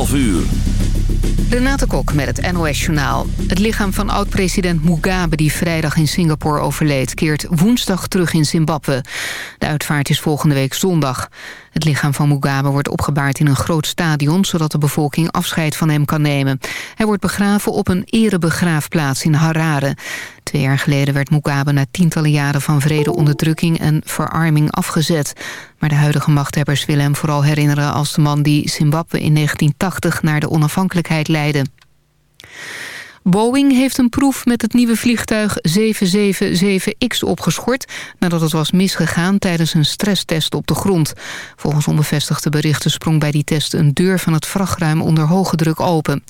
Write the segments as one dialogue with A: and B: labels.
A: 11 uur.
B: Renate Kok met het NOS Journaal. Het lichaam van oud-president Mugabe, die vrijdag in Singapore overleed... keert woensdag terug in Zimbabwe. De uitvaart is volgende week zondag. Het lichaam van Mugabe wordt opgebaard in een groot stadion... zodat de bevolking afscheid van hem kan nemen. Hij wordt begraven op een erebegraafplaats in Harare. Twee jaar geleden werd Mugabe na tientallen jaren van vrede onderdrukking en verarming afgezet. Maar de huidige machthebbers willen hem vooral herinneren als de man die Zimbabwe in 1980 naar de onafhankelijkheid leidde. Boeing heeft een proef met het nieuwe vliegtuig 777X opgeschort... nadat het was misgegaan tijdens een stresstest op de grond. Volgens onbevestigde berichten sprong bij die test een deur van het vrachtruim onder hoge druk open.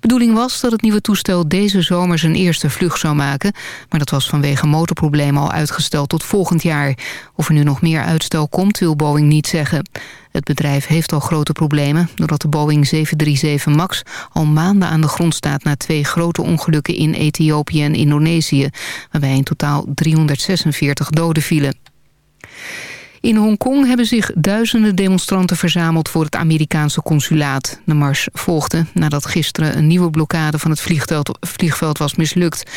B: Bedoeling was dat het nieuwe toestel deze zomer zijn eerste vlucht zou maken... maar dat was vanwege motorproblemen al uitgesteld tot volgend jaar. Of er nu nog meer uitstel komt, wil Boeing niet zeggen. Het bedrijf heeft al grote problemen... doordat de Boeing 737 MAX al maanden aan de grond staat... na twee grote ongelukken in Ethiopië en Indonesië... waarbij in totaal 346 doden vielen. In Hongkong hebben zich duizenden demonstranten verzameld voor het Amerikaanse consulaat. De mars volgde nadat gisteren een nieuwe blokkade van het vliegveld, was mislukt.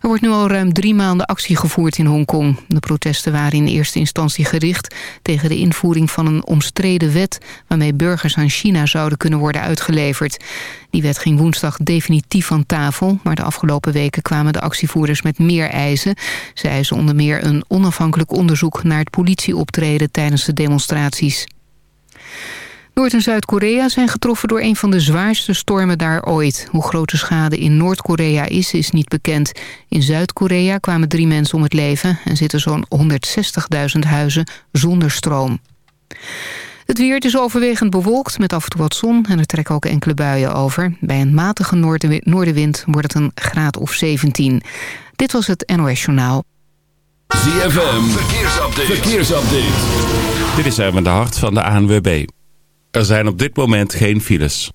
B: Er wordt nu al ruim drie maanden actie gevoerd in Hongkong. De protesten waren in eerste instantie gericht tegen de invoering van een omstreden wet... waarmee burgers aan China zouden kunnen worden uitgeleverd. Die wet ging woensdag definitief van tafel... maar de afgelopen weken kwamen de actievoerders met meer eisen. Ze eisen onder meer een onafhankelijk onderzoek naar het politieoptreden tijdens de demonstraties. Noord- en Zuid-Korea zijn getroffen door een van de zwaarste stormen daar ooit. Hoe groot de schade in Noord-Korea is, is niet bekend. In Zuid-Korea kwamen drie mensen om het leven... en zitten zo'n 160.000 huizen zonder stroom. Het weer is overwegend bewolkt met af en toe wat zon... en er trekken ook enkele buien over. Bij een matige noordenwind wordt het een graad of 17. Dit was het NOS Journaal.
A: ZFM, verkeersupdate. verkeersupdate.
C: Dit is even de hart van de ANWB. Er zijn op dit moment geen files.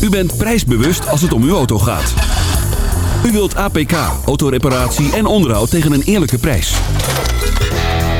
A: U bent prijsbewust als het om uw auto gaat. U wilt APK, autoreparatie en onderhoud tegen een eerlijke prijs.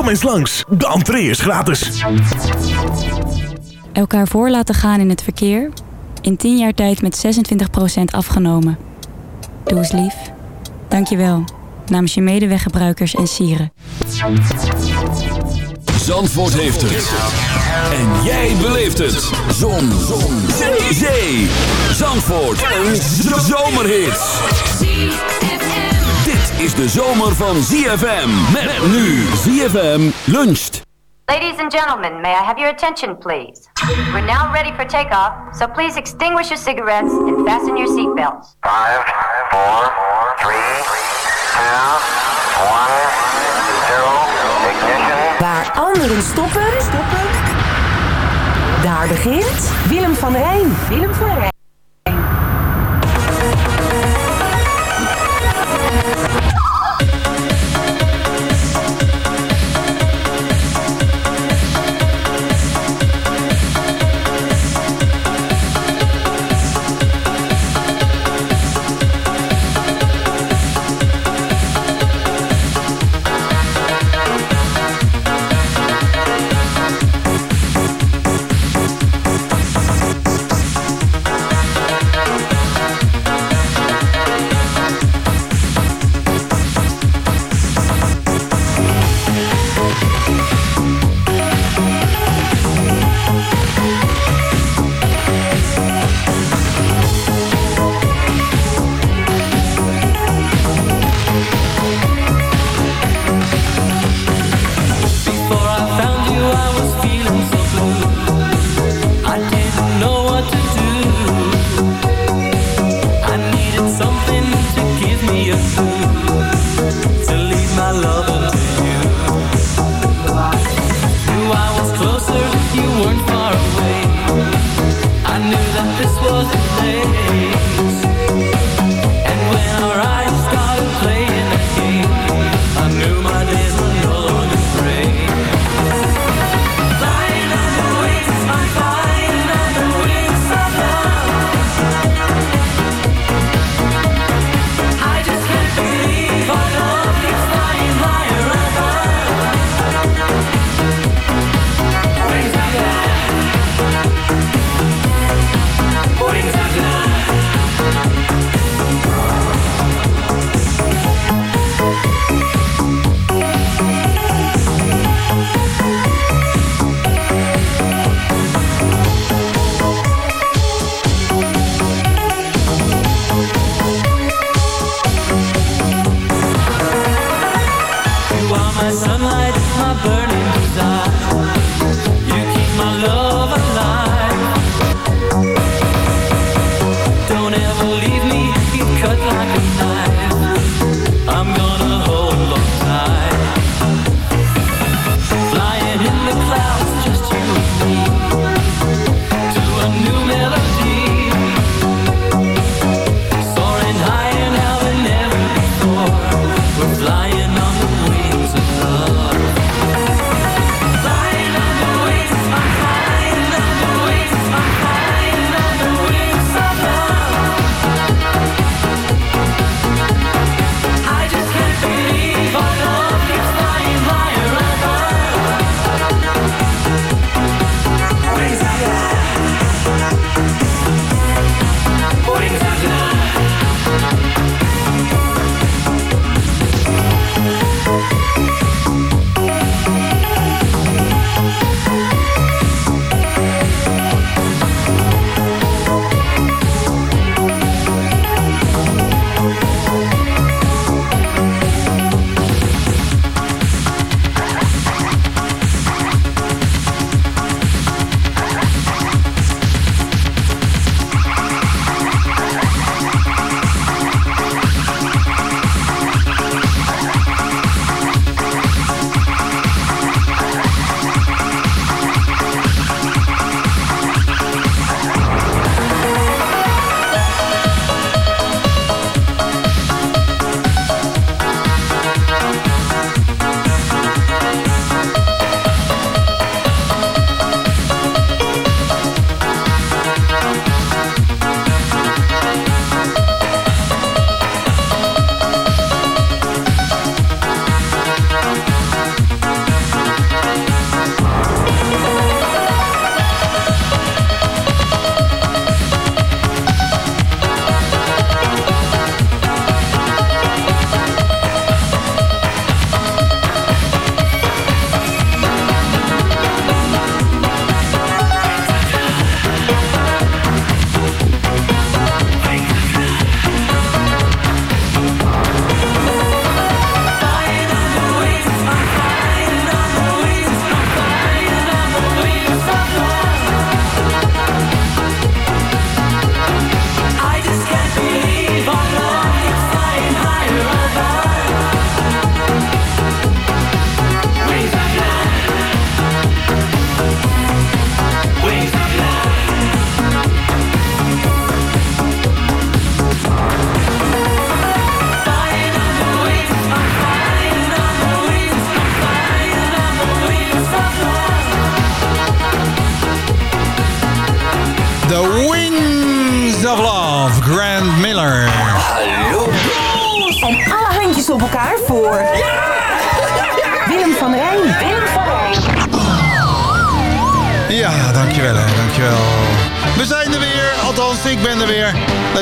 D: Kom eens langs, de entree is gratis.
E: Elkaar voor laten gaan in het verkeer. In 10 jaar tijd met 26% afgenomen. Doe eens lief. Dank je wel. Namens je medeweggebruikers en sieren.
A: Zandvoort heeft het. En jij beleeft het. Zon. Zon. Zee. Zee. Zandvoort. Een zomerhit. Is de zomer van ZFM. Met nu ZFM luncht.
F: Ladies and gentlemen, may I have your attention, please? We're now ready for takeoff, so please extinguish your cigarettes and fasten your seatbelts.
G: Five, four, three, two, one, zero, ignition.
H: Waar anderen stoppen, stoppen. daar begint Willem van Rijn. Willem
I: your food.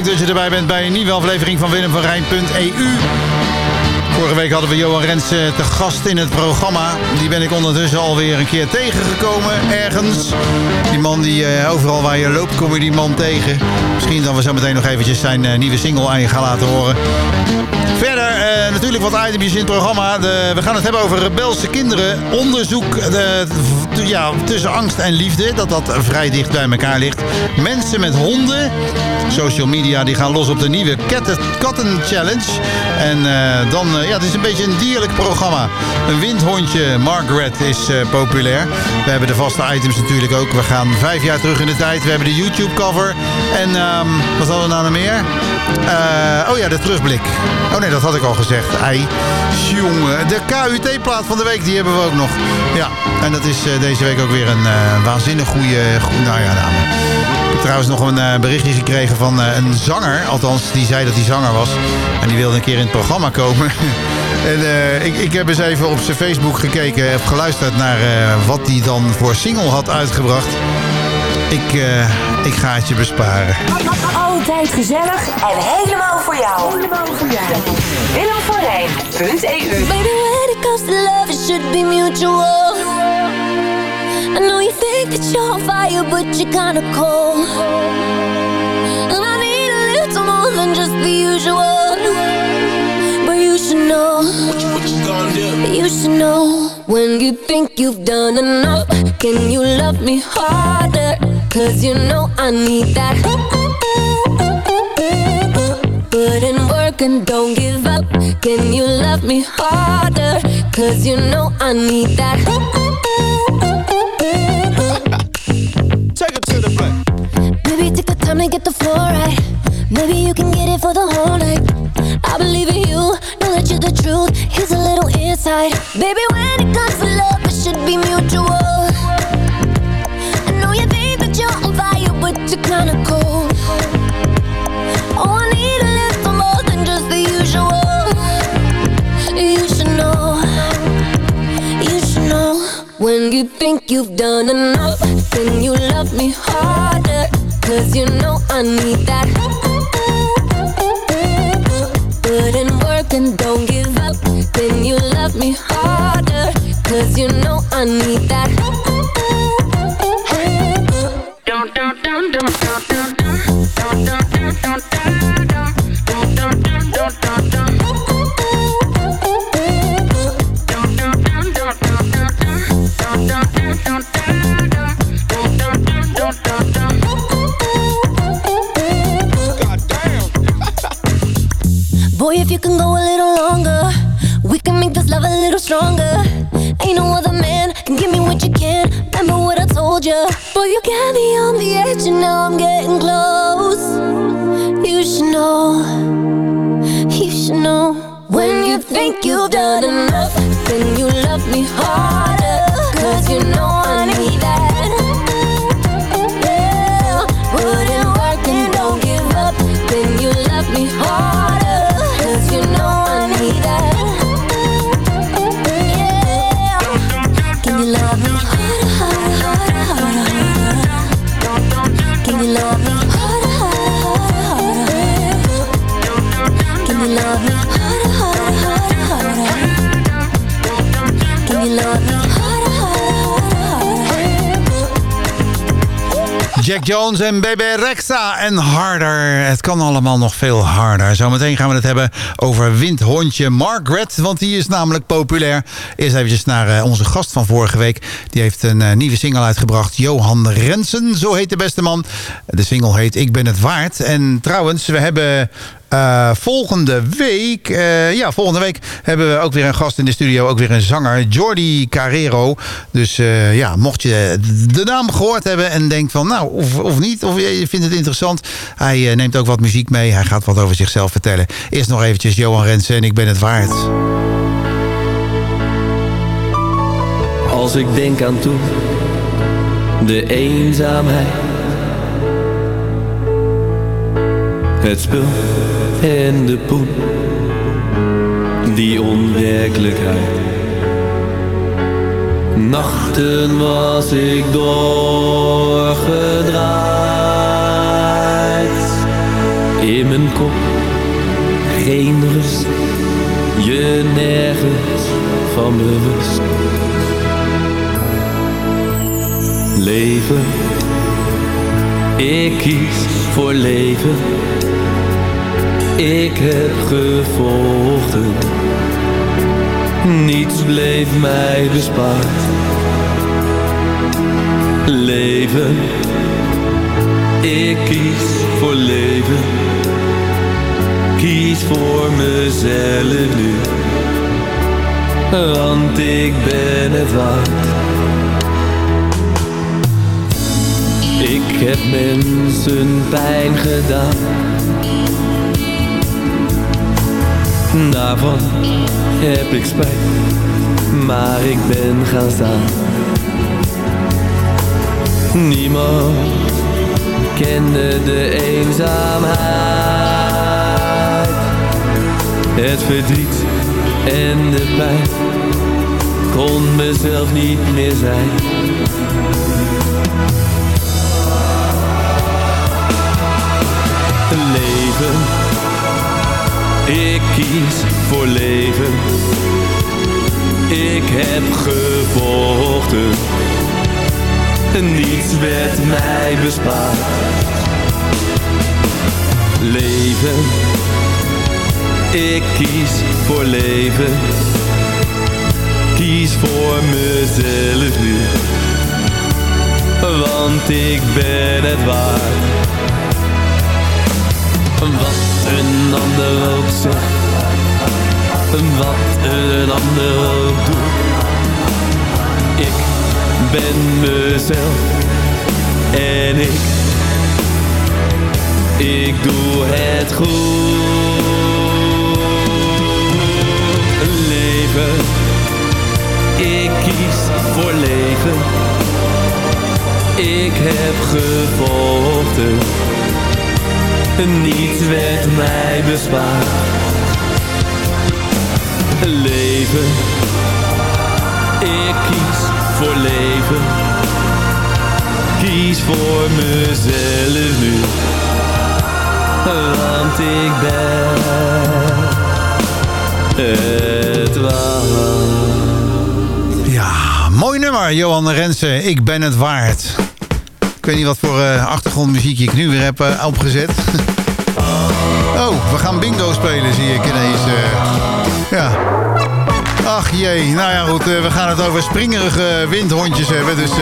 I: dat je erbij bent bij een nieuwe aflevering van Willem van Rijn.eu. Vorige week hadden we Johan Rens eh, te gast in het programma. Die ben ik ondertussen alweer een keer tegengekomen, ergens. Die man die eh, overal waar je loopt, kom je die man tegen. Misschien dat we zo meteen nog eventjes zijn eh, nieuwe single aan je gaan laten horen. Verder natuurlijk wat items in het programma. We gaan het hebben over rebelse kinderen. Onderzoek
J: ja, tussen angst en liefde, dat dat vrij dicht bij elkaar ligt. Mensen met honden, social media, die gaan los op de nieuwe Katten, Challenge. En eh, dan, eh, ja, het is een beetje een dierlijk programma. Een windhondje, Margaret, is eh, populair. We hebben de vaste items natuurlijk ook. We gaan vijf jaar terug in de tijd. We hebben de YouTube cover. En ehm, wat hadden we nou nog meer? Oh ja, de terugblik. Oh nee, dat had ik al gezegd. Ei. Jongen, de KUT-plaat van de week, die hebben we ook nog. Ja, en dat is eh, deze week ook weer een eh, waanzinnig goede... goe- nou ja, nou, ik heb trouwens nog een eh, berichtje gekregen van eh, een zanger. Althans, die zei dat hij zanger was. En die wilde een keer in het programma komen. en eh, ik, ik heb eens even op zijn Facebook gekeken. Heb geluisterd naar eh, wat hij dan voor single had uitgebracht. Ik, eh, ik ga het je besparen.
K: Altijd gezellig en helemaal voor jou. Helemaal voor jou. Willem van Rijn.eu
L: Baby, when it comes to love, it should be mutual. I know you think that you're on fire, but you're kinda cold. And I need a little more than just the usual. But you should know. You should know. When you think you've done enough, can you love me harder? Cause you know I need that. Put in work and don't give up. Can you love me harder? Cause you know I need that.
M: To
L: get the floor right. Maybe you can get it for the whole night. I believe in you, know that you're the truth. Here's a little insight. Baby, when it comes to love, it should be mutual. I know you think that you're on fire, but you're kinda cold. Oh, I need a little more than just the usual. You should know. You should know. When you think you've done enough, then you love me harder. Cause you know I need that. Put in work and don't give up. Then you love me harder. Cause you know I need that. Can go a little longer, we can make this love a little stronger. Ain't no other man can give me what you can. Remember what I told you. Boy, you got me on the edge, and now I'm getting close. You should know, you should know. When you think you've done enough, then you love me harder. Cause you know
J: Jones en Bebe Rexa en harder. Het kan allemaal nog veel harder. Zometeen gaan we het hebben over windhondje Margaret. Want die is namelijk populair. Eerst eventjes naar eh, onze gast van vorige week. Die heeft een eh, nieuwe single uitgebracht. Johan Rensen, zo heet de beste man. De single heet Ik ben het waard. En trouwens, we hebben... eh, volgende week, eh, ja, volgende week hebben we ook weer een gast in de studio. Ook weer een zanger, Jordi Carrero. Dus eh, ja, mocht je de naam gehoord hebben en denkt van nou, of, of niet, of je vindt het interessant. Hij neemt ook wat muziek mee. Hij gaat wat over zichzelf vertellen. Eerst nog eventjes Johan Rensen en ik ben het waard.
I: Als ik denk aan toen, de eenzaamheid. Het spul en de poen, die onwerkelijkheid. Nachten was ik doorgedraaid. In mijn kop geen rust, je nergens van bewust. Leven, ik kies voor leven. Ik heb gevochten, niets bleef mij bespaard.
N: Leven, ik kies voor leven. Kies voor mezelf nu. Want ik ben het waard. Ik heb mensen pijn gedaan. Daarvan heb ik spijt, maar ik ben gaan staan. Niemand kende de eenzaamheid. Het verdriet en de pijn kon mezelf niet meer zijn. Leven, kies voor leven. Ik heb gevochten, niets werd mij bespaard. Leven, ik kies voor leven. Kies voor mezelf nu, want ik ben het waard. Wat een ander ook zegt, wat een ander doet. Ik ben mezelf en ik, ik doe het goed. Leven, ik kies voor leven. Ik heb gevochten niets werd mij bespaard. Leven, ik kies voor leven. Kies voor mezelf nu, want ik ben het waard.
J: Ja, mooi nummer, Johan Rensen. Ik ben het waard. Ik weet niet wat voor eh, achtergrondmuziekje ik nu weer heb eh, opgezet. oh, we gaan bingo spelen, zie ik ineens. eh. ja. Ach jee, nou ja goed, eh, we gaan het over springerige windhondjes hebben. Dus eh,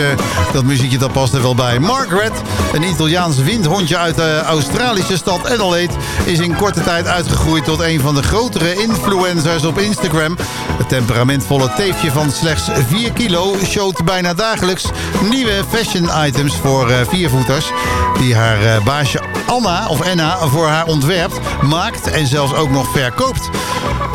J: dat muziekje dat past er wel bij. Margaret, een Italiaans windhondje uit de Australische stad Adelaide... is in korte tijd uitgegroeid tot een van de grotere influencers op Instagram. Het temperamentvolle teefje van slechts 4 kilo showt bijna dagelijks nieuwe fashion items voor viervoeters... die haar baasje Anna, of Anna, voor haar ontwerpt, maakt en zelfs ook nog verkoopt.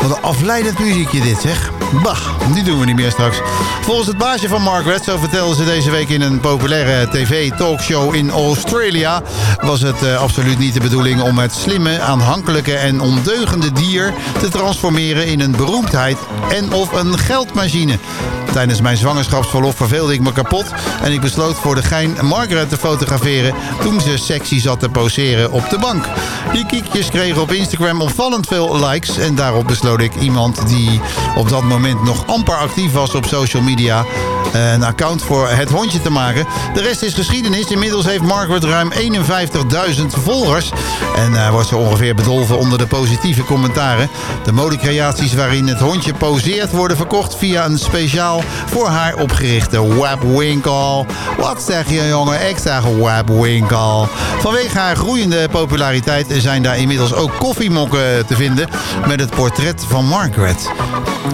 J: Wat een afleidend muziekje dit, zeg. Bah, die doen we niet meer straks. Volgens het baasje van Margaret, zo vertelde ze deze week in een populaire tv-talkshow in Australia... was het eh, absoluut niet de bedoeling om het slimme, aanhankelijke en ondeugende dier... te transformeren in een beroemdheid en of een geldmachine. Tijdens mijn zwangerschapsverlof verveelde ik me kapot... en ik besloot voor de gein Margaret te fotograferen... toen ze sexy zat te poseren op de bank. Die kiekjes kregen op Instagram opvallend veel likes... en daarop besloot ik iemand die op dat moment nog amper actief was op social media... een account voor het hondje te maken. De rest is geschiedenis. Inmiddels heeft Margaret ruim 51.000 volgers... en eh, wordt ze ongeveer bedolven onder de positieve commentaren. De modecreaties waarin het hondje poseert worden verkocht... via een speciaal voor haar opgerichte webwinkel. Wat zeg je jongen? Ik zeg webwinkel. Vanwege haar groeiende populariteit zijn daar inmiddels ook koffiemokken te vinden... met het portret van Margaret.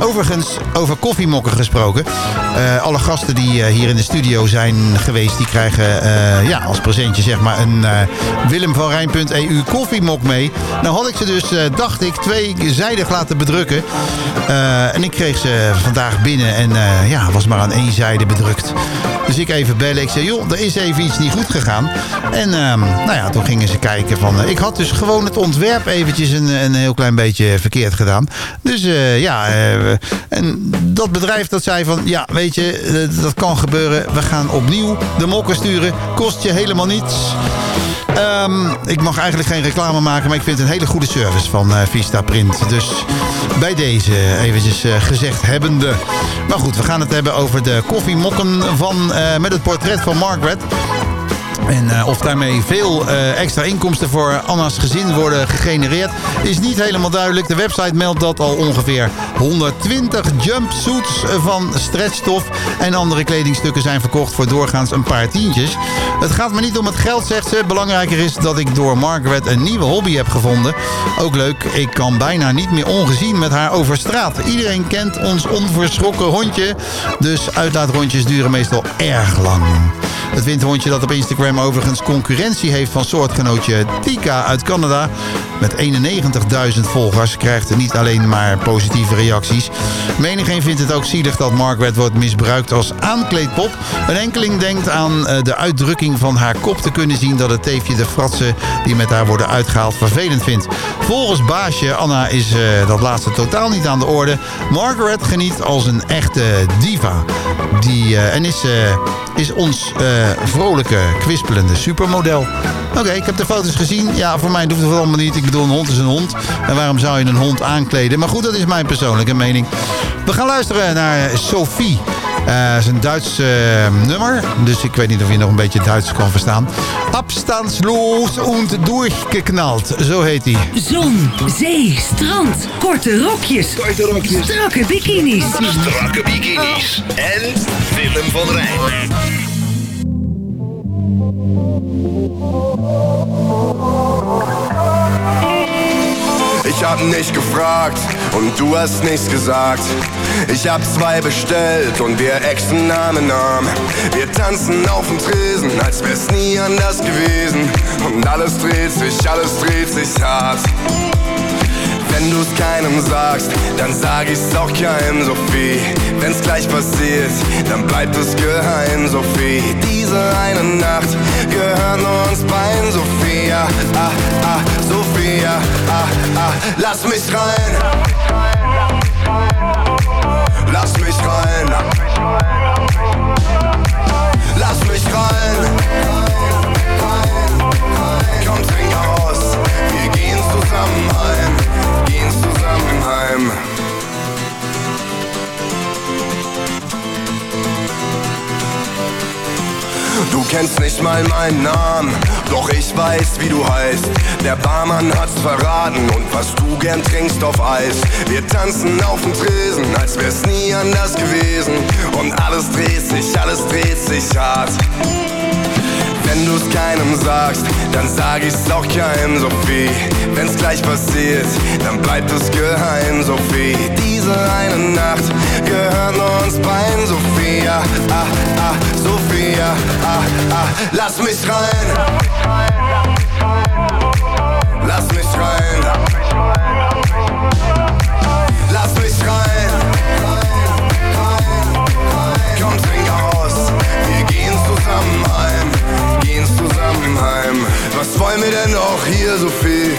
J: Overigens, over koffiemokken gesproken. Eh, alle gasten die eh, hier in de studio zijn geweest... die krijgen eh, ja, als presentje zeg maar een Willem van Rijn.eu koffiemok mee. Nou had ik ze dus, dacht ik, tweezijdig laten bedrukken. En ik kreeg ze vandaag binnen en eh, ja, was maar aan één zijde bedrukt. Dus ik even bellen. Ik zei, joh, er is even iets niet goed gegaan. En ehm, nou ja, toen gingen ze kijken van... eh, ik had dus gewoon het ontwerp eventjes een, een heel klein beetje verkeerd gedaan. Dus eh, ja, en dat bedrijf dat zei van... ja, weet je, dat kan gebeuren. We gaan opnieuw de mokken sturen. Kost je helemaal niets. Ehm, ik mag eigenlijk geen reclame maken, maar ik vind het een hele goede service van Vista Print. Dus bij deze eventjes eh, gezegd hebbende. Maar goed, we gaan het hebben over de koffiemokken van, eh, met het portret van Margaret. En eh, of daarmee veel eh, extra inkomsten voor Anna's gezin worden gegenereerd... is niet helemaal duidelijk. De website meldt dat al ongeveer 120 jumpsuits van stretchstof... en andere kledingstukken zijn verkocht voor doorgaans een paar tientjes. Het gaat me niet om het geld, zegt ze. Belangrijker is dat ik door Margaret een nieuwe hobby heb gevonden. Ook leuk, ik kan bijna niet meer ongezien met haar over straat. Iedereen kent ons onverschrokken hondje. Dus uitlaatrondjes duren meestal erg lang. Het windhondje dat op Instagram overigens concurrentie heeft van soortgenootje Tika uit Canada. Met 91.000 volgers krijgt niet alleen maar positieve reacties. Menigeen vindt het ook zielig dat Margaret wordt misbruikt als aankleedpop. Een enkeling denkt aan eh, de uitdrukking van haar kop te kunnen zien... dat het teefje de fratsen die met haar worden uitgehaald vervelend vindt. Volgens baasje Anna is eh, dat laatste totaal niet aan de orde. Margaret geniet als een echte diva. Die, eh, en is, is ons vrolijke, kwispelende supermodel. Oké, ik heb de foto's gezien. Ja, voor mij doet het allemaal niet. Ik bedoel, een hond is een hond. En waarom zou je een hond aankleden? Maar goed, dat is mijn persoonlijke mening. We gaan luisteren naar Sophie. Eh, Het is een Duits eh, nummer. Dus ik weet niet of je nog een beetje Duits kan verstaan. Abstandsloos und durchgeknald. Zo heet hij.
O: Zon, zee, strand, korte rokjes.
D: Korte rokjes.
O: Strakke bikinis.
D: Strakke bikinis. En Willem van Rijn.
P: Ich hab nicht gefragt und du hast nichts gesagt. Ich hab zwei bestellt und wir exen Namen Namen. Wir tanzen auf dem Tresen, als wär's nie anders gewesen. Und alles dreht sich, alles dreht sich hart. Wenn du's keinem sagst, dann sag ich's auch keinem, Sophie. Wenn's gleich passiert, dann bleibt es geheim, Sophie. Diese eine Nacht gehört nur uns beiden, Sophia. Ah, ah, Sophia. Ah, ah, lass mich rein. Lass mich rein. Lass mal meinen Namen, doch ich weiß, wie du heißt. Der Barmann hat's verraten und was du gern trinkst auf Eis. Wir tanzen auf dem Tresen, als wär's nie anders gewesen. Und alles dreht sich, alles dreht sich hart. Wenn du's keinem sagst, dann sag ich's auch keinem, Sophie. Wenn's gleich passiert, dann bleibt es geheim, Sophie. Diese eine Nacht gehört nur uns beiden, Sophia. Ah, ah, Sophia. Ah, ah, lass mich rein. Lass mich rein. Lass mich rein. Komm, trink aus. Wir gehen zusammen heim. Gehen zusammen heim. Was wollen wir denn auch hier, Sophie?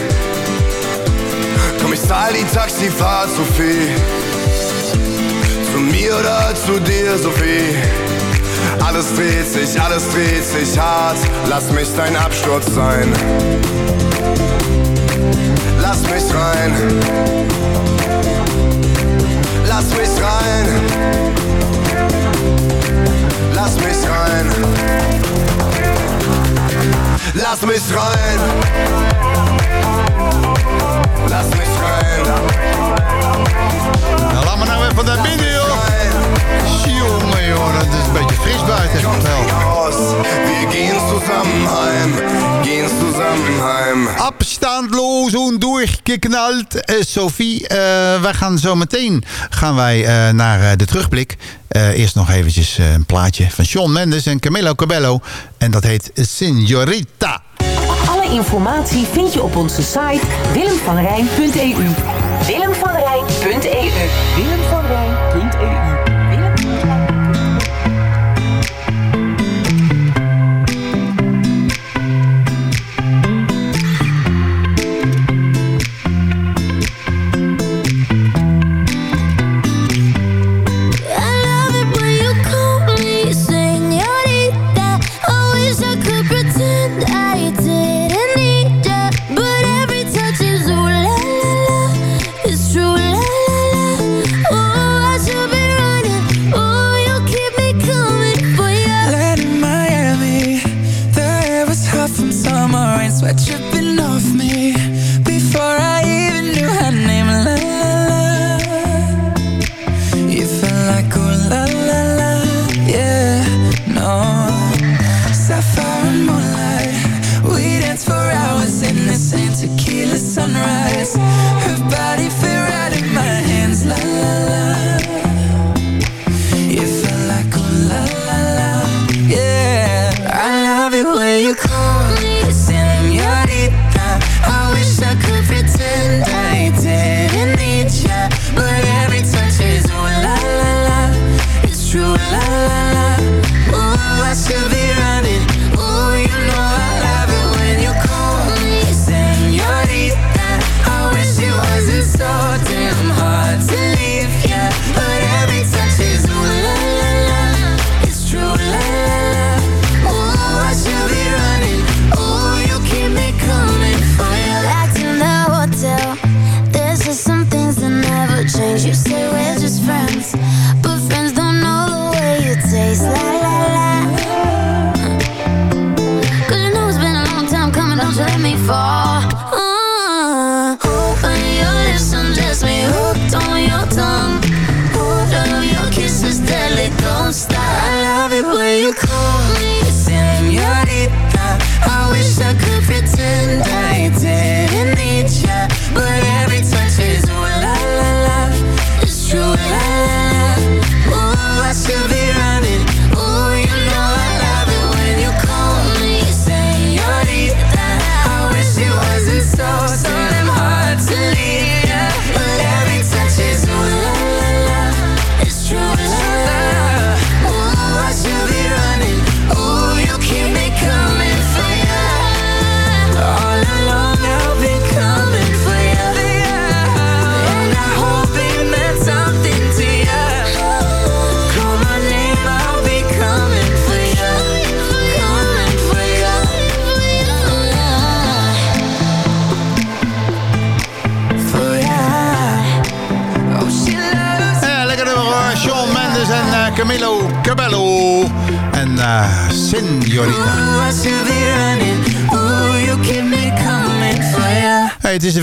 P: Komm, ich zahl die Taxifahrt, Sophie. Zu mir oder zu dir, Sophie? Alles dreht sich, alles dreht sich hart. Lass mich dein Absturz sein. Lass mich rein. Lass mich rein. Lass mich rein. Lass mich rein. Lass mich rein.
J: Me nou even naar binnen, joh. Jongen, dat is een beetje fris buiten. Wel.
P: Aus. Wir gehen zusammen heim. Gehen zusammen heim.
J: Abstandloos en doorgeknald. Eh, Sophie, eh, wij gaan zo meteen gaan wij, eh, naar eh, de terugblik. Eh, eerst nog eventjes eh, een plaatje van Shawn Mendes en Camilo Cabello. En dat heet Signorita.
K: Informatie vind je op onze site willemvanrijn.eu. Willemvanrijn.eu. Willemvanrijn.eu.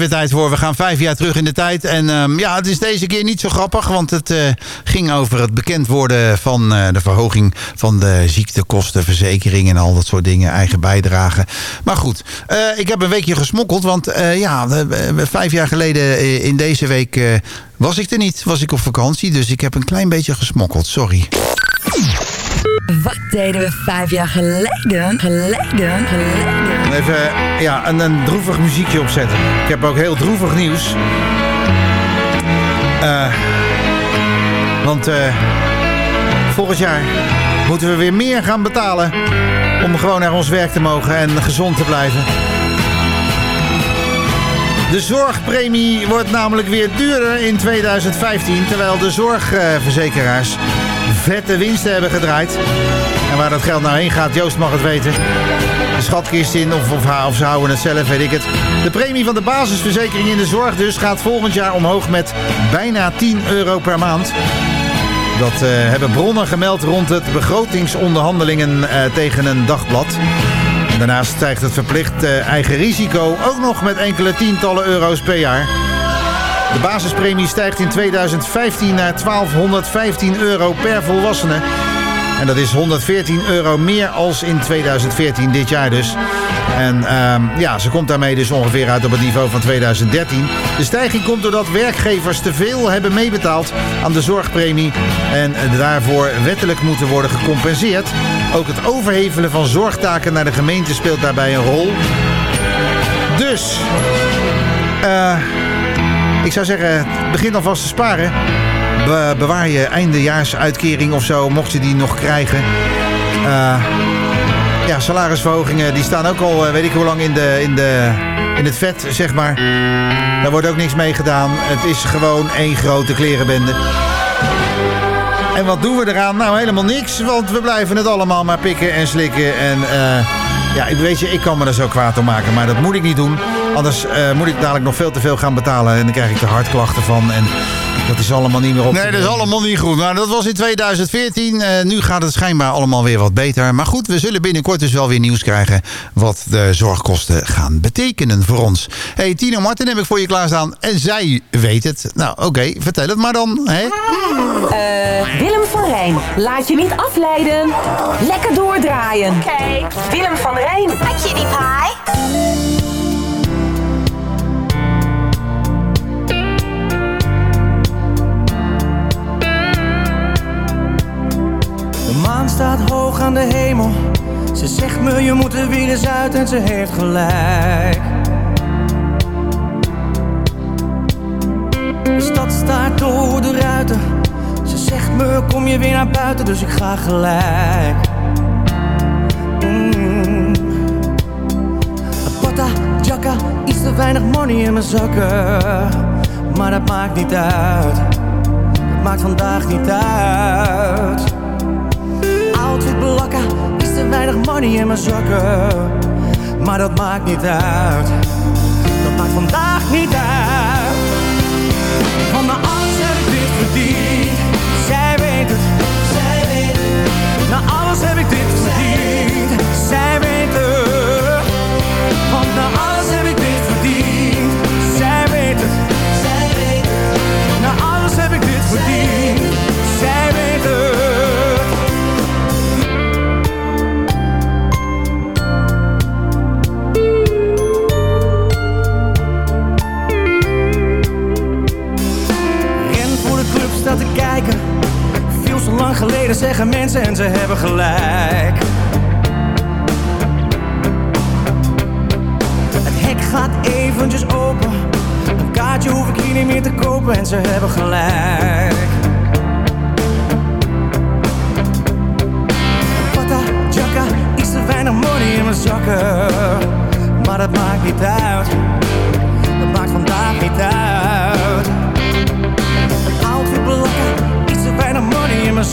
J: Tijd voor. We gaan vijf jaar terug in de tijd. En ehm, ja, het is deze keer niet zo grappig. Want het eh, ging over het bekend worden van eh, de verhoging van de ziektekostenverzekering. En al dat soort dingen. Eigen bijdragen. Maar goed, eh, ik heb een weekje gesmokkeld. Want ja, vijf jaar geleden in deze week was ik er niet. Was ik op vakantie. Dus ik heb een klein beetje gesmokkeld. Sorry.
O: Wat deden we vijf jaar geleden? Geleden? Geleden?
J: Even ja, een, een droevig muziekje opzetten. Ik heb ook heel droevig nieuws. Eh, want eh, volgend jaar moeten we weer meer gaan betalen... om gewoon naar ons werk te mogen en gezond te blijven. De zorgpremie wordt namelijk weer duurder in 2015... terwijl de zorgverzekeraars vette winsten hebben gedraaid. En waar dat geld nou heen gaat, Joost mag het weten. De schatkist in, of, of, ha- of ze houden het zelf, weet ik het. De premie van de basisverzekering in de zorg dus gaat volgend jaar omhoog met bijna 10 euro per maand. Dat eh, hebben bronnen gemeld rond het begrotingsonderhandelingen eh, tegen een dagblad. En daarnaast stijgt het verplicht eh, eigen risico ook nog met enkele tientallen euro's per jaar. De basispremie stijgt in 2015 naar 1215 euro per volwassene. En dat is 114 euro meer als in 2014, dit jaar dus. En ehm, ja, ze komt daarmee dus ongeveer uit op het niveau van 2013. De stijging komt doordat werkgevers te veel hebben meebetaald aan de zorgpremie. En daarvoor wettelijk moeten worden gecompenseerd. Ook het overhevelen van zorgtaken naar de gemeente speelt daarbij een rol. Dus, eh, ik zou zeggen, begin alvast te sparen. Be- bewaar je eindejaarsuitkering of zo, mocht je die nog krijgen. Eh, ja, salarisverhogingen die staan ook al, eh, weet ik hoe lang, in, de, in, de, in het vet, zeg maar. Daar wordt ook niks mee gedaan. Het is gewoon één grote klerenbende. En wat doen we eraan? Nou, helemaal niks, want we blijven het allemaal maar pikken en slikken. En eh, ja, ik weet je, ik kan me er zo kwaad om maken, maar dat moet ik niet doen. Anders eh, moet ik dadelijk nog veel te veel gaan betalen en dan krijg ik er hartklachten van. En Dat is allemaal niet meer op. Nee, dat is allemaal niet goed. Nou, dat was in 2014. Eh, nu gaat het schijnbaar allemaal weer wat beter. Maar goed, we zullen binnenkort dus wel weer nieuws krijgen... wat de zorgkosten gaan betekenen voor ons. hey, Tino Martin heb ik voor je klaarstaan. En zij weet het. Nou, oké, vertel het maar dan. Hè?
K: Eh, Willem van Rijn, laat je niet afleiden. Lekker doordraaien. Oké. Willem van Rijn. Hi, kitty pie.
Q: De maan staat hoog aan de hemel. Ze zegt me je moet er weer eens uit en ze heeft gelijk. De stad staat door de ruiten. Ze zegt me kom je weer naar buiten, dus ik ga gelijk. Mm. Pata, jacka, iets te weinig money in mijn zakken. Maar dat maakt niet uit. Maakt vandaag niet uit. Is te weinig money in mijn zakken. Maar dat maakt niet uit. Dat maakt vandaag niet uit. Van mijn alles heb ik dit verdiend. Zij weet het. Zij weet het. Na alles heb ik dit verdiend. Zij weet het. Want na alles heb ik dit verdiend. Zij weet het. Zij weet het. Na alles heb ik dit verdiend. Zij weet het. Geleden zeggen mensen en ze hebben gelijk. Het hek gaat eventjes open. Een kaartje hoef ik hier niet meer te kopen en ze hebben gelijk. Pata, jacka, iets te weinig money in mijn zakken. Maar dat maakt niet uit. Dat maakt vandaag niet uit.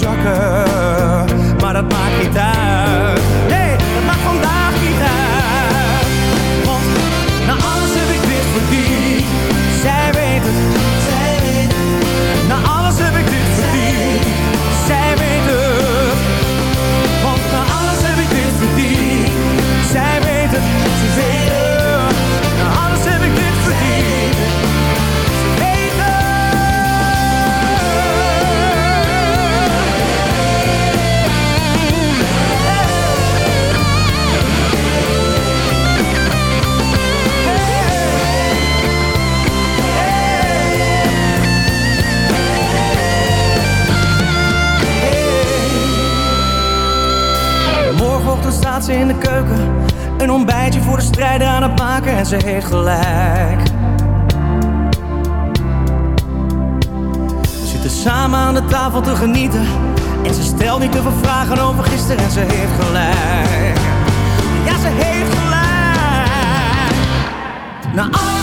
Q: Zakken. Maar dat maakt niet uit. Ze in de keuken. Een ontbijtje voor de strijder aan het maken en ze heeft gelijk. We zitten samen aan de tafel te genieten. En ze stelt niet te veel vragen over gisteren en ze heeft gelijk. Ja, ze heeft gelijk. Na alles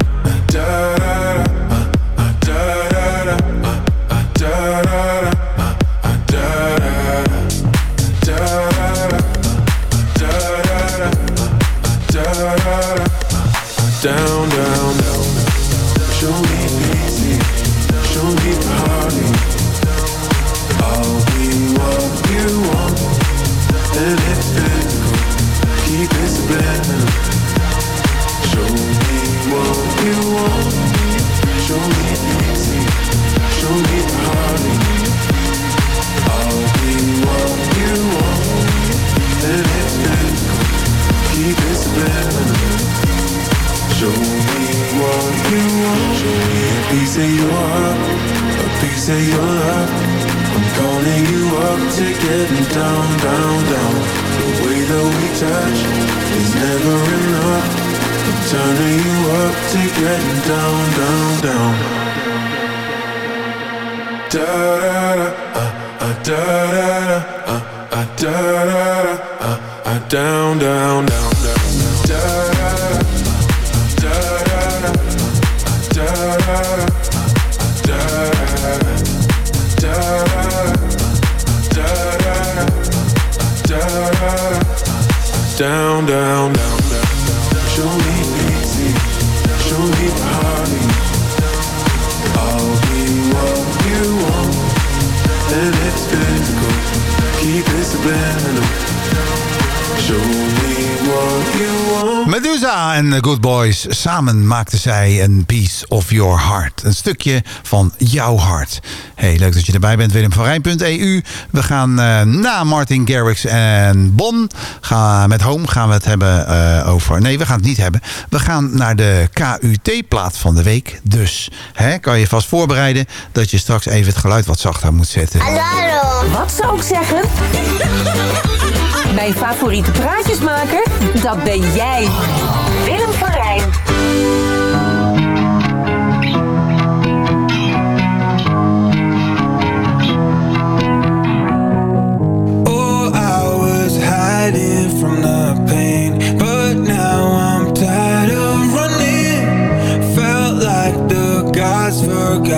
J: Samen maakten zij een piece of your heart. Een stukje van jouw hart. Hey, leuk dat je erbij bent. Willem van Rijn.eu. We gaan eh, na Martin Garrix en Bon gaan met Home gaan we het hebben eh, over... Nee, we gaan het niet hebben. We gaan naar de KUT-plaat van de week. Dus hè, kan je vast voorbereiden dat je straks even het geluid wat zachter moet zetten. Hallo.
K: Wat zou ik zeggen? Mijn favoriete praatjesmaker, dat ben jij.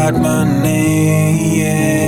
R: got my name.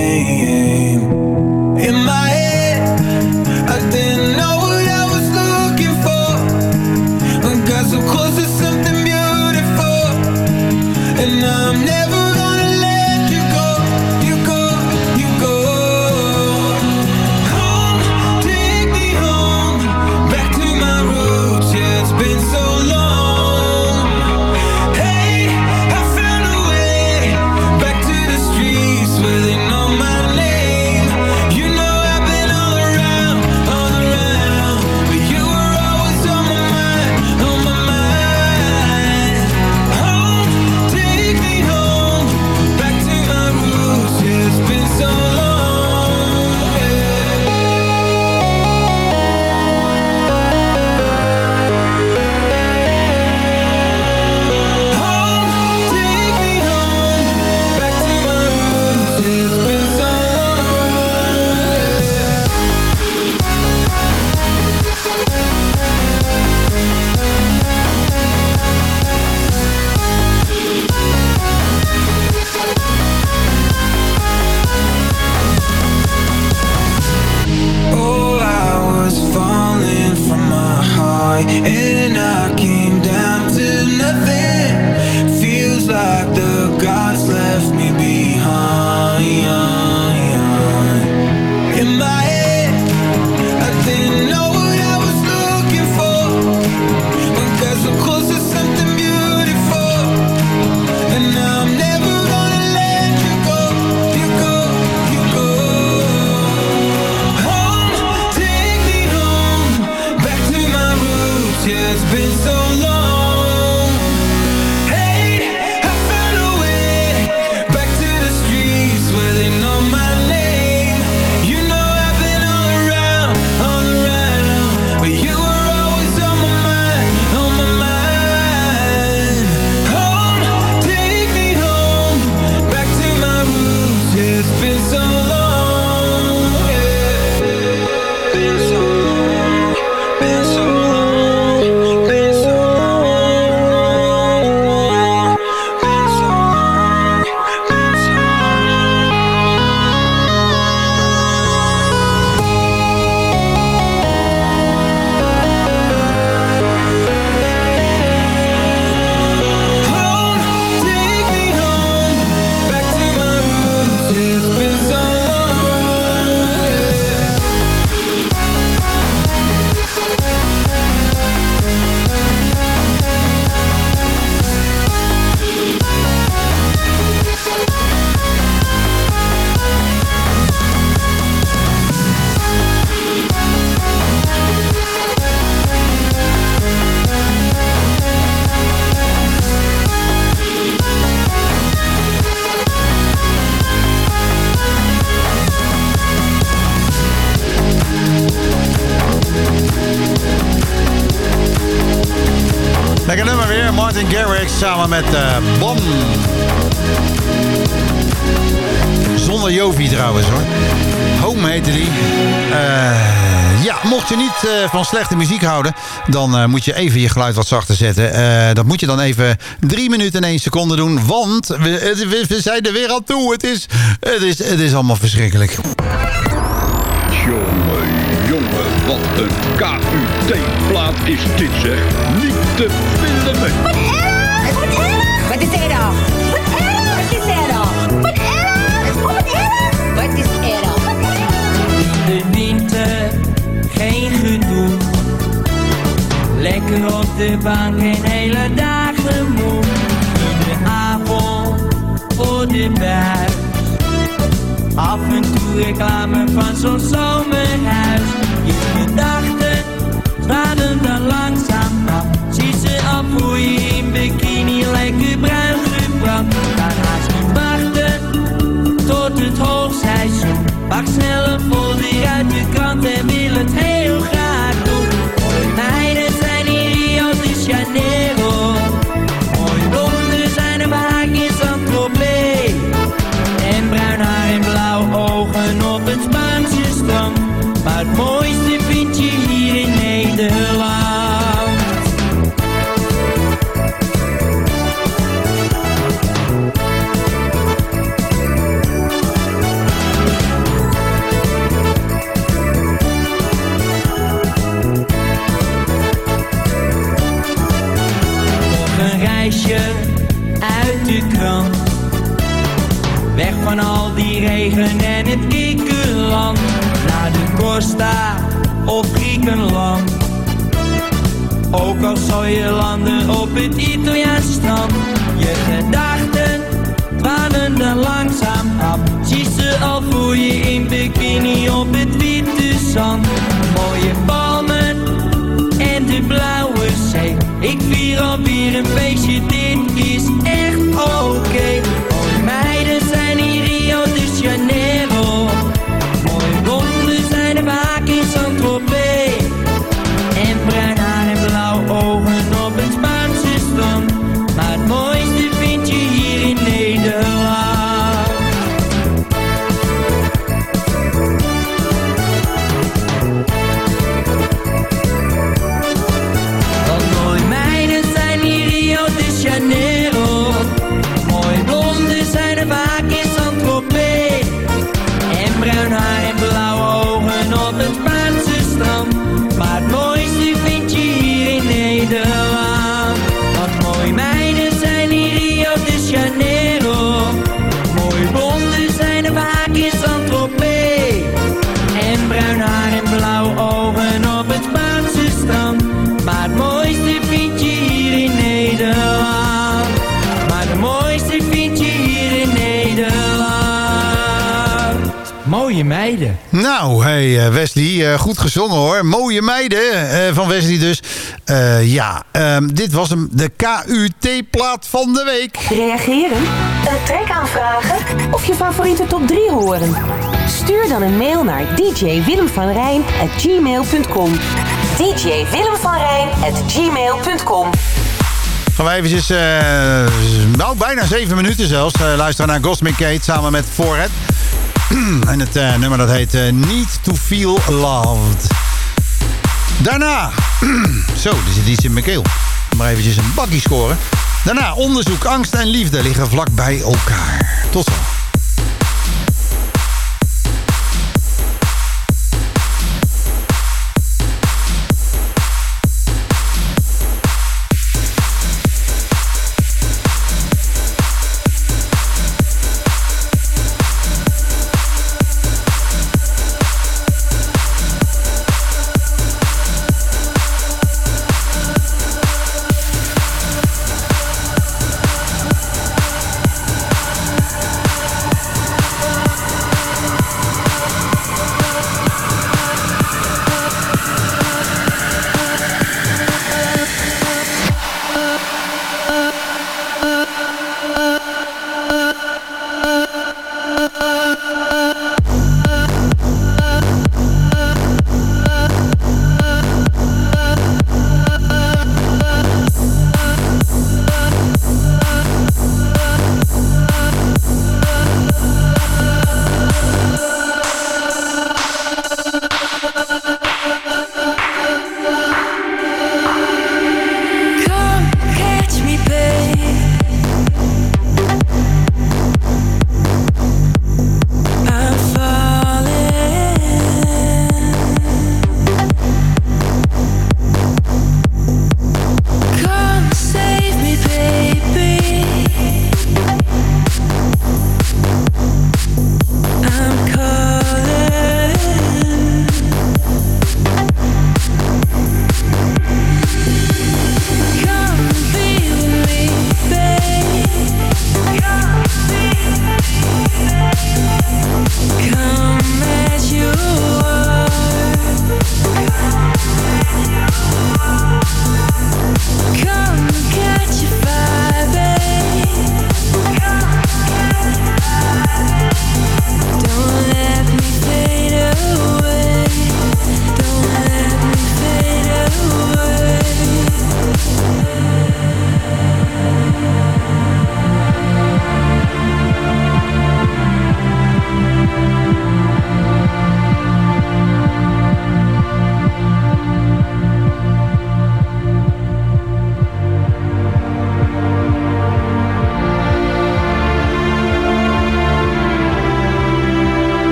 J: Lekker nummer weer. Martin Garrix samen met Bom. Zonder Jovi trouwens hoor. Home heette die. Eh, ja, mocht je niet eh, van slechte muziek houden... dan moet je even je geluid wat zachter zetten. Dat moet je dan even drie minuten en één seconde doen. Want we, we, we zijn er weer aan toe. Het is, het is, het is allemaal verschrikkelijk.
S: Jongen, jongen, wat een KUT-plaat is dit zeg. Niet te vinden mee.
T: Wat is er dan? Wat is er dan? Wat erg! Wat erg! Wat is er dan?
I: De winter, geen gedoe. Lekker op de bank en hele dagen moe. In de avond voor de buis. Af en toe reclame van zo'n zomerhuis. Je gedachten straden dan langzaam af. Zie ze al voor je in bikini, lekker bruin gebrand. Daarna niet wachten tot het hoogseizoen. Pak snel een folder uit de krant en wil het heel van al die regen en het kikkerland. Naar de Costa of Griekenland. Ook al zou je landen op het Italiaanse strand. Je gedachten dwalen dan langzaam af. Zie ze al voor je in bikini op het witte zand. Mooie palmen en de blauwe zee. Ik vier alweer een feestje, dit is echt oké. Mooie meiden.
J: Nou, hey eh, Wesley, eh, goed gezongen hoor. Mooie meiden eh, van Wesley dus. Eh, ja, ehm, dit was hem, de KUT-plaat van de week.
K: Reageren? Een track aanvragen? Of je favoriete top 3 horen? Stuur dan een mail naar djwillemvanrijn.gmail.com djwillemvanrijn.gmail.com
J: Gaan we eventjes, eh, nou bijna zeven minuten zelfs, eh, luisteren naar Cosmic Kate samen met Forehead. en het eh, nummer dat heet eh, Need to Feel Loved. Daarna, zo, er zit iets in mijn keel. Maar eventjes een bakkie scoren. Daarna onderzoek, angst en liefde liggen vlak bij elkaar. Tot zo.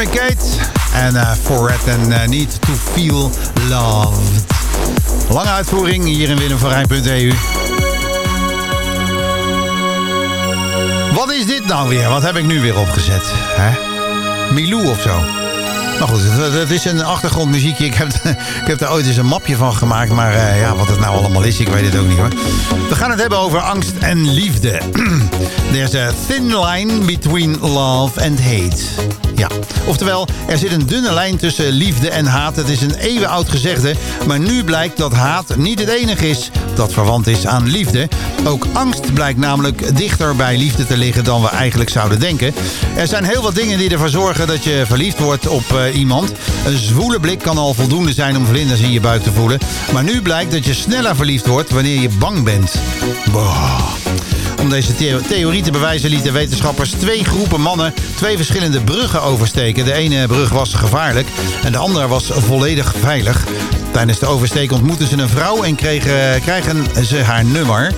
J: Cosmic Kate en uh, Forret en uh, Need to Feel Loved. Lange uitvoering hier in Willem van Rijn.eu. Wat is dit nou weer? Wat heb ik nu weer opgezet? Hè? Milou of zo? Maar goed, het, is een achtergrondmuziekje. Ik heb, ik heb ooit eens een mapje van gemaakt. Maar uh, ja, wat het nou allemaal is, ik weet het ook niet hoor. We gaan het hebben over angst en liefde. There's a thin line between love and hate. Ja, oftewel, er zit een dunne lijn tussen liefde en haat. Het is een eeuwenoud gezegde, maar nu blijkt dat haat niet het enige is dat verwant is aan liefde. Ook angst blijkt namelijk dichter bij liefde te liggen dan we eigenlijk zouden denken. Er zijn heel wat dingen die ervoor zorgen dat je verliefd wordt op uh, iemand. Een zwoele blik kan al voldoende zijn om vlinders in je buik te voelen. Maar nu blijkt dat je sneller verliefd wordt wanneer je bang bent. Boah. Om deze the theorie te bewijzen lieten wetenschappers twee groepen mannen twee verschillende bruggen oversteken. De ene brug was gevaarlijk en de andere was volledig veilig. Tijdens de oversteek ontmoeten ze een vrouw en kregen, krijgen ze haar nummer.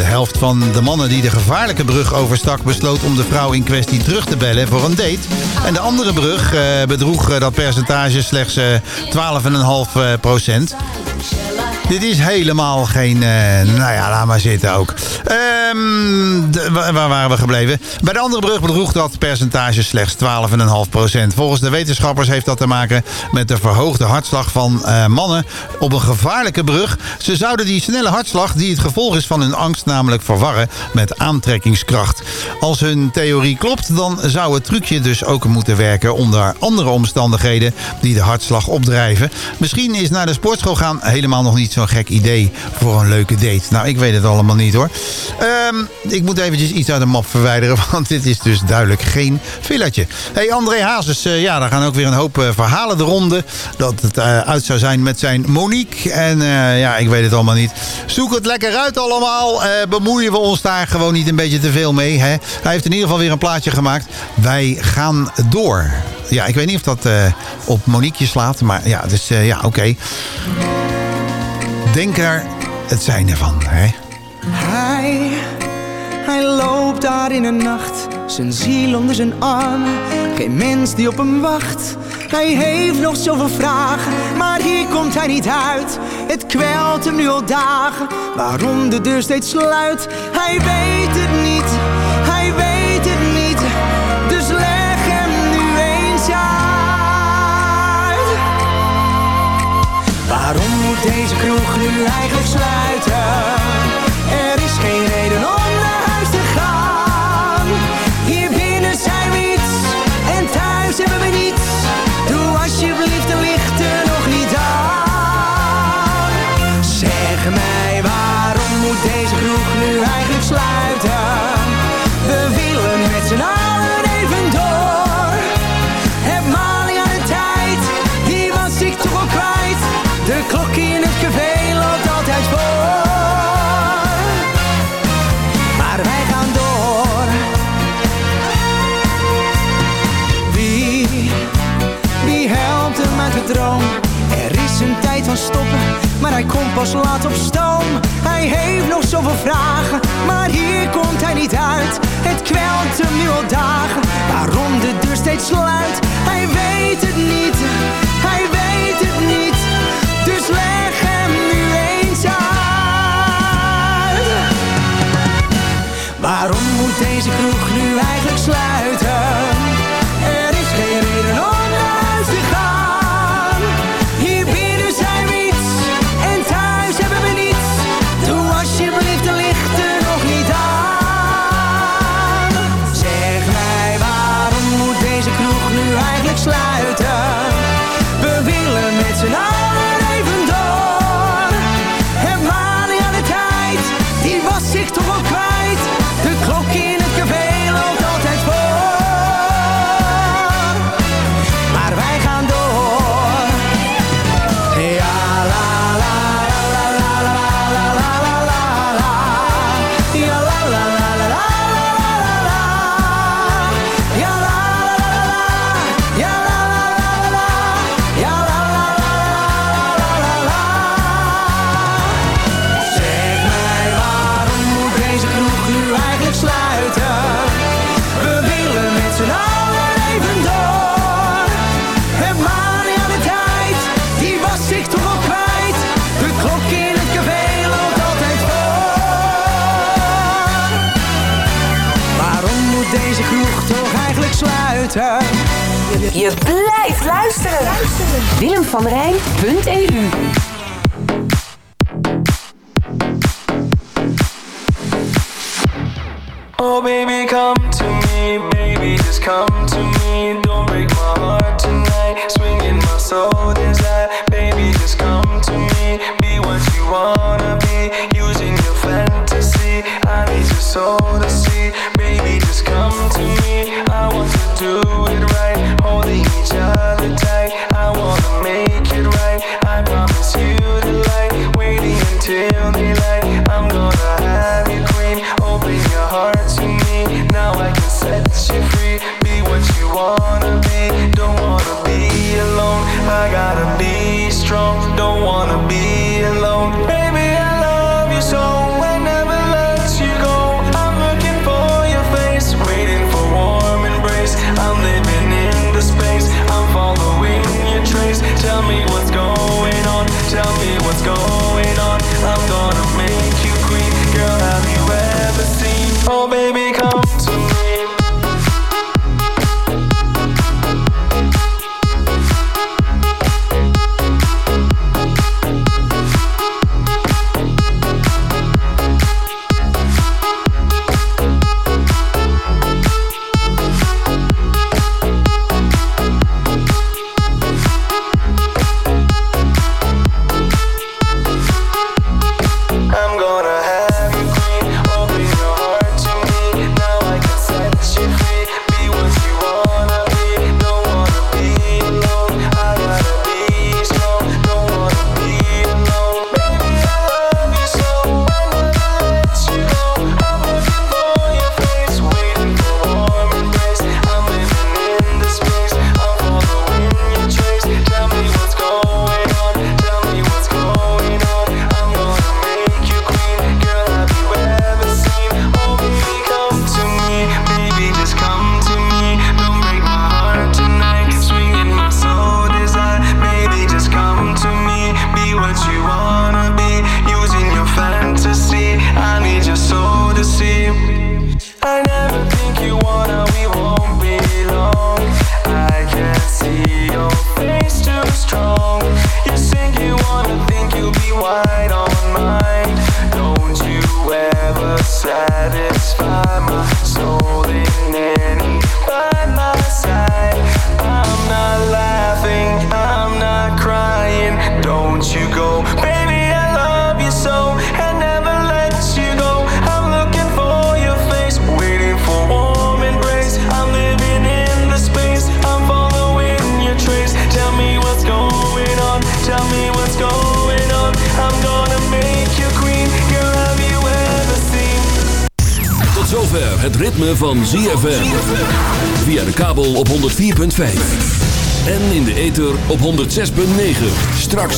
J: De helft van de mannen die de gevaarlijke brug overstak... besloot om de vrouw in kwestie terug te bellen voor een date. En de andere brug uh, bedroeg dat percentage slechts uh, 12,5 procent. Dit is helemaal geen... Nou ja, laat maar zitten ook. De, waar waren we gebleven? Bij de andere brug bedroeg dat percentage slechts 12,5%. Volgens de wetenschappers heeft dat te maken met de verhoogde hartslag van mannen op een gevaarlijke brug. Ze zouden die snelle hartslag, die het gevolg is van hun angst, namelijk verwarren met aantrekkingskracht. Als hun theorie klopt, dan zou het trucje dus ook moeten werken onder andere omstandigheden die de hartslag opdrijven. Misschien is naar de sportschool gaan helemaal nog niet zo'n gek idee voor een leuke date. Nou, ik weet het allemaal niet hoor. Um, ik moet eventjes iets uit de map verwijderen, want dit is dus duidelijk geen fillertje. Hey, André Hazes, uh, ja, daar gaan ook weer een hoop uh, verhalen de ronde. Dat het uh, uit zou zijn met zijn Monique. En ja, ik weet het allemaal niet. Zoek het lekker uit allemaal. Bemoeien we ons daar gewoon niet een beetje te veel mee. Hè? Hij heeft in ieder geval weer een plaatje gemaakt. Wij gaan door. Ja, ik weet niet of dat op Monique slaat, maar ja, dus ja, oké. Denk er het zijn ervan, hè?
Q: Hij daar in de nacht, zijn ziel onder zijn arm. Geen mens die op hem wacht. Hij heeft nog zoveel vragen, maar hier komt hij niet uit. Het kwelt hem nu al dagen, waarom de deur steeds sluit. Hij weet het niet, hij weet het niet, dus leg hem nu eens uit. Waarom moet deze kroeg nu eigenlijk sluiten? Hij komt pas laat op stoom. Hij heeft nog zoveel vragen, maar hier komt hij niet uit. Het kwelt hem nu al dagen, waarom de deur steeds sluit. Hij weet het niet, hij weet het niet. Dus leg hem nu eens uit. Waarom moet deze kroeg nu eigenlijk sluiten?
K: Je, blijft luisteren. luisteren. Willem van Rijn.eu